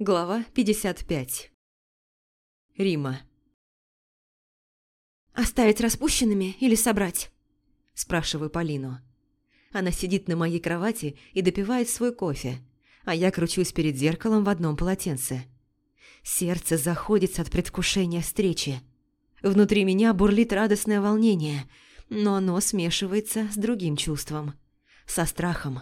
Глава 55 Рима «Оставить распущенными или собрать?» Спрашиваю Полину. Она сидит на моей кровати и допивает свой кофе, а я кручусь перед зеркалом в одном полотенце. Сердце заходится от предвкушения встречи. Внутри меня бурлит радостное волнение, но оно смешивается с другим чувством. Со страхом.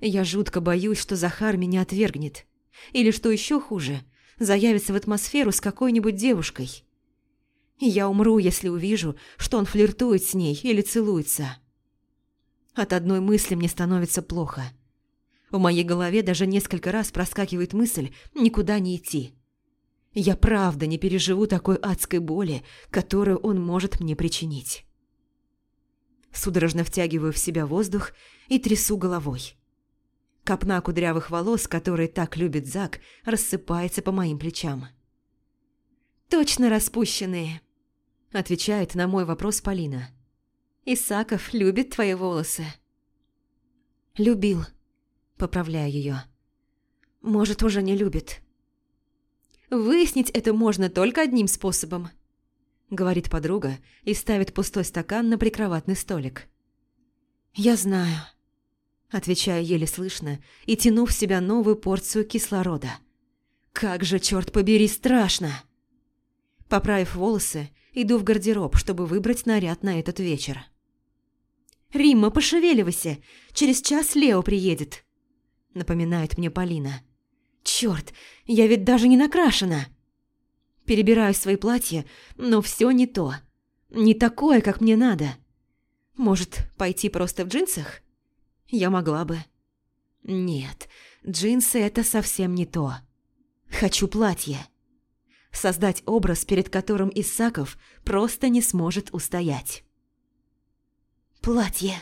Я жутко боюсь, что Захар меня отвергнет. Или, что еще хуже, заявится в атмосферу с какой-нибудь девушкой. Я умру, если увижу, что он флиртует с ней или целуется. От одной мысли мне становится плохо. В моей голове даже несколько раз проскакивает мысль никуда не идти. Я правда не переживу такой адской боли, которую он может мне причинить. Судорожно втягиваю в себя воздух и трясу головой. Копна кудрявых волос, которые так любит Зак, рассыпается по моим плечам. «Точно распущенные», – отвечает на мой вопрос Полина. «Исаков любит твои волосы». «Любил», – поправляю ее. «Может, уже не любит». «Выяснить это можно только одним способом», – говорит подруга и ставит пустой стакан на прикроватный столик. «Я знаю», Отвечаю еле слышно и тяну в себя новую порцию кислорода. Как же, черт побери, страшно! Поправив волосы, иду в гардероб, чтобы выбрать наряд на этот вечер. «Римма, пошевеливайся! Через час Лео приедет!» Напоминает мне Полина. «Черт, я ведь даже не накрашена!» Перебираю свои платья, но все не то. Не такое, как мне надо. Может, пойти просто в джинсах? Я могла бы. Нет, джинсы – это совсем не то. Хочу платье. Создать образ, перед которым Исаков просто не сможет устоять. Платье.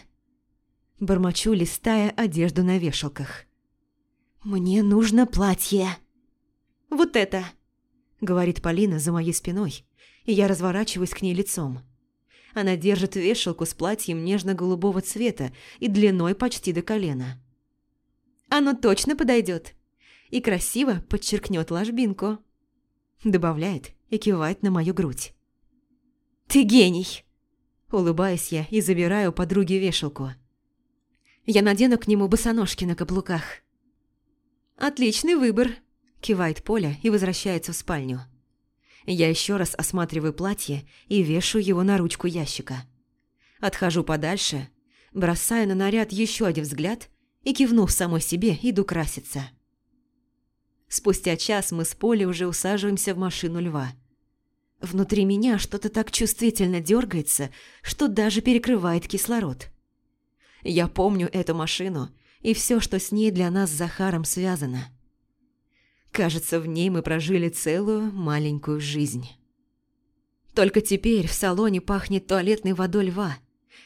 Бормочу, листая одежду на вешалках. «Мне нужно платье». «Вот это!» – говорит Полина за моей спиной, и я разворачиваюсь к ней лицом. Она держит вешалку с платьем нежно-голубого цвета и длиной почти до колена. «Оно точно подойдет и красиво подчеркнет ложбинку», добавляет и кивает на мою грудь. «Ты гений!» Улыбаюсь я и забираю подруге вешалку. Я надену к нему босоножки на каблуках. «Отличный выбор!» – кивает Поля и возвращается в спальню. Я еще раз осматриваю платье и вешаю его на ручку ящика. Отхожу подальше, бросаю на наряд еще один взгляд и, кивнув самой себе, иду краситься. Спустя час мы с Полей уже усаживаемся в машину льва. Внутри меня что-то так чувствительно дергается, что даже перекрывает кислород. Я помню эту машину и все, что с ней для нас с Захаром связано – Кажется, в ней мы прожили целую маленькую жизнь. Только теперь в салоне пахнет туалетной водой льва,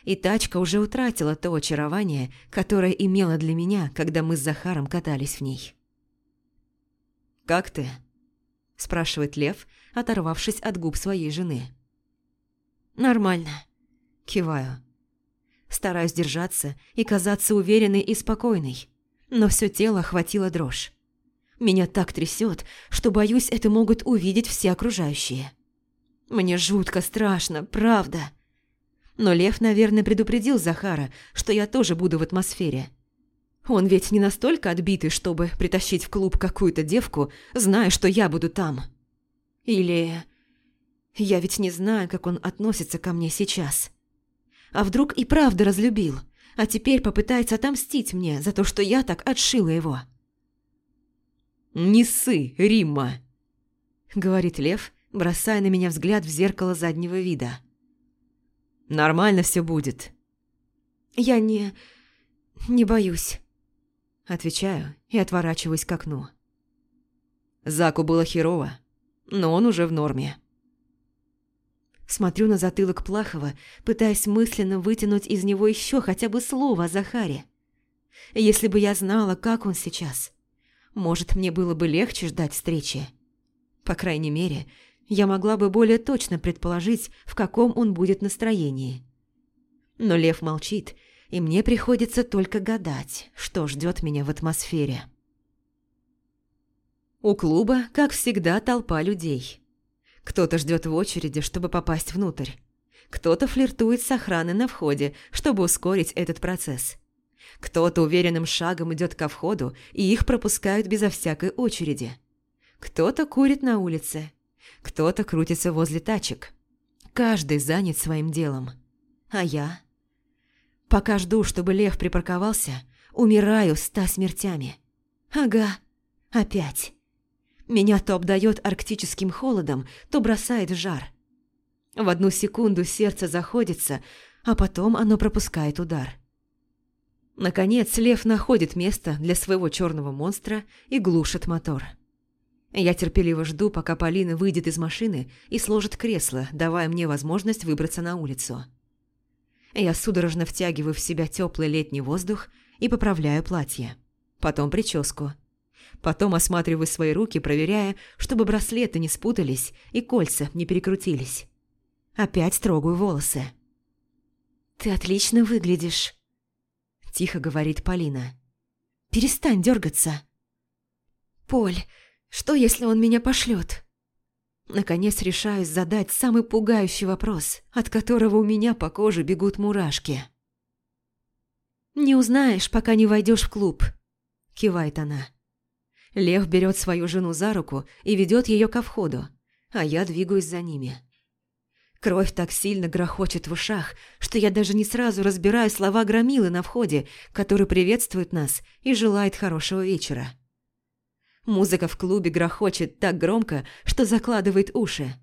и тачка уже утратила то очарование, которое имела для меня, когда мы с Захаром катались в ней. «Как ты?» – спрашивает Лев, оторвавшись от губ своей жены. «Нормально», – киваю. Стараюсь держаться и казаться уверенной и спокойной, но все тело охватило дрожь. Меня так трясет, что, боюсь, это могут увидеть все окружающие. Мне жутко страшно, правда. Но Лев, наверное, предупредил Захара, что я тоже буду в атмосфере. Он ведь не настолько отбитый, чтобы притащить в клуб какую-то девку, зная, что я буду там. Или... Я ведь не знаю, как он относится ко мне сейчас. А вдруг и правда разлюбил, а теперь попытается отомстить мне за то, что я так отшила его. «Не ссы, Римма!» — говорит Лев, бросая на меня взгляд в зеркало заднего вида. «Нормально все будет». «Я не... не боюсь», — отвечаю и отворачиваюсь к окну. Заку было херово, но он уже в норме. Смотрю на затылок Плахова, пытаясь мысленно вытянуть из него еще хотя бы слово о Захаре. Если бы я знала, как он сейчас, может, мне было бы легче ждать встречи. По крайней мере, я могла бы более точно предположить, в каком он будет настроении. Но Лев молчит, и мне приходится только гадать, что ждет меня в атмосфере. У клуба, как всегда, толпа людей. Кто-то ждет в очереди, чтобы попасть внутрь. Кто-то флиртует с охраной на входе, чтобы ускорить этот процесс. Кто-то уверенным шагом идет ко входу, и их пропускают безо всякой очереди. Кто-то курит на улице. Кто-то крутится возле тачек. Каждый занят своим делом. А я? Пока жду, чтобы лев припарковался, умираю ста смертями. Ага, опять. Меня то обдает арктическим холодом, то бросает жар. В одну секунду сердце заходится, а потом оно пропускает удар. Наконец лев находит место для своего черного монстра и глушит мотор. Я терпеливо жду, пока Полина выйдет из машины и сложит кресло, давая мне возможность выбраться на улицу. Я судорожно втягиваю в себя теплый летний воздух и поправляю платье. Потом прическу. Потом осматриваю свои руки, проверяя, чтобы браслеты не спутались и кольца не перекрутились. Опять трогаю волосы. «Ты отлично выглядишь», тихо говорит Полина. «Перестань дергаться!» «Поль, что если он меня пошлет? Наконец решаюсь задать самый пугающий вопрос, от которого у меня по коже бегут мурашки. «Не узнаешь, пока не войдешь в клуб», – кивает она. Лев берет свою жену за руку и ведет ее ко входу, а я двигаюсь за ними. Кровь так сильно грохочет в ушах, что я даже не сразу разбираю слова громилы на входе, который приветствует нас и желает хорошего вечера. Музыка в клубе грохочет так громко, что закладывает уши.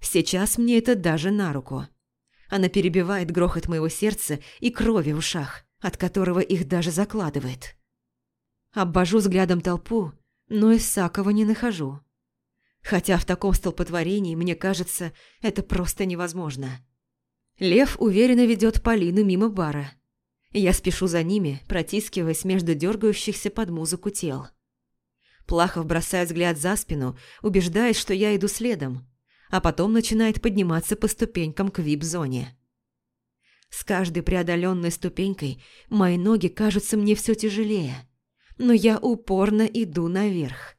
Сейчас мне это даже на руку. Она перебивает грохот моего сердца и крови в ушах, от которого их даже закладывает. Обвожу взглядом толпу, но Исакова не нахожу. Хотя в таком столпотворении, мне кажется, это просто невозможно. Лев уверенно ведет Полину мимо бара. Я спешу за ними, протискиваясь между дергающихся под музыку тел. Плахов бросает взгляд за спину, убеждаясь, что я иду следом, а потом начинает подниматься по ступенькам к вип-зоне. С каждой преодоленной ступенькой мои ноги кажутся мне все тяжелее, но я упорно иду наверх.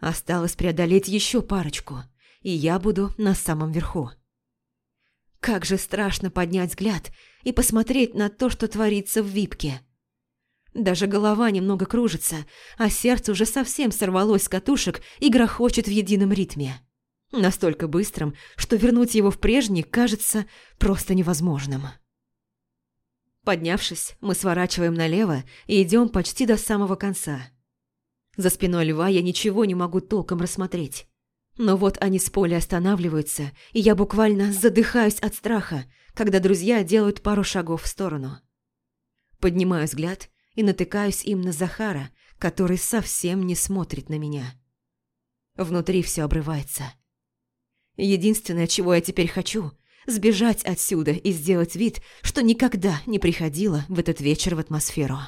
Осталось преодолеть еще парочку, и я буду на самом верху. Как же страшно поднять взгляд и посмотреть на то, что творится в випке. Даже голова немного кружится, а сердце уже совсем сорвалось с катушек и грохочет в едином ритме. Настолько быстрым, что вернуть его в прежний кажется просто невозможным. Поднявшись, мы сворачиваем налево и идем почти до самого конца – за спиной льва я ничего не могу толком рассмотреть. Но вот они с поля останавливаются, и я буквально задыхаюсь от страха, когда друзья делают пару шагов в сторону. Поднимаю взгляд и натыкаюсь им на Захара, который совсем не смотрит на меня. Внутри все обрывается. Единственное, чего я теперь хочу – сбежать отсюда и сделать вид, что никогда не приходила в этот вечер в атмосферу.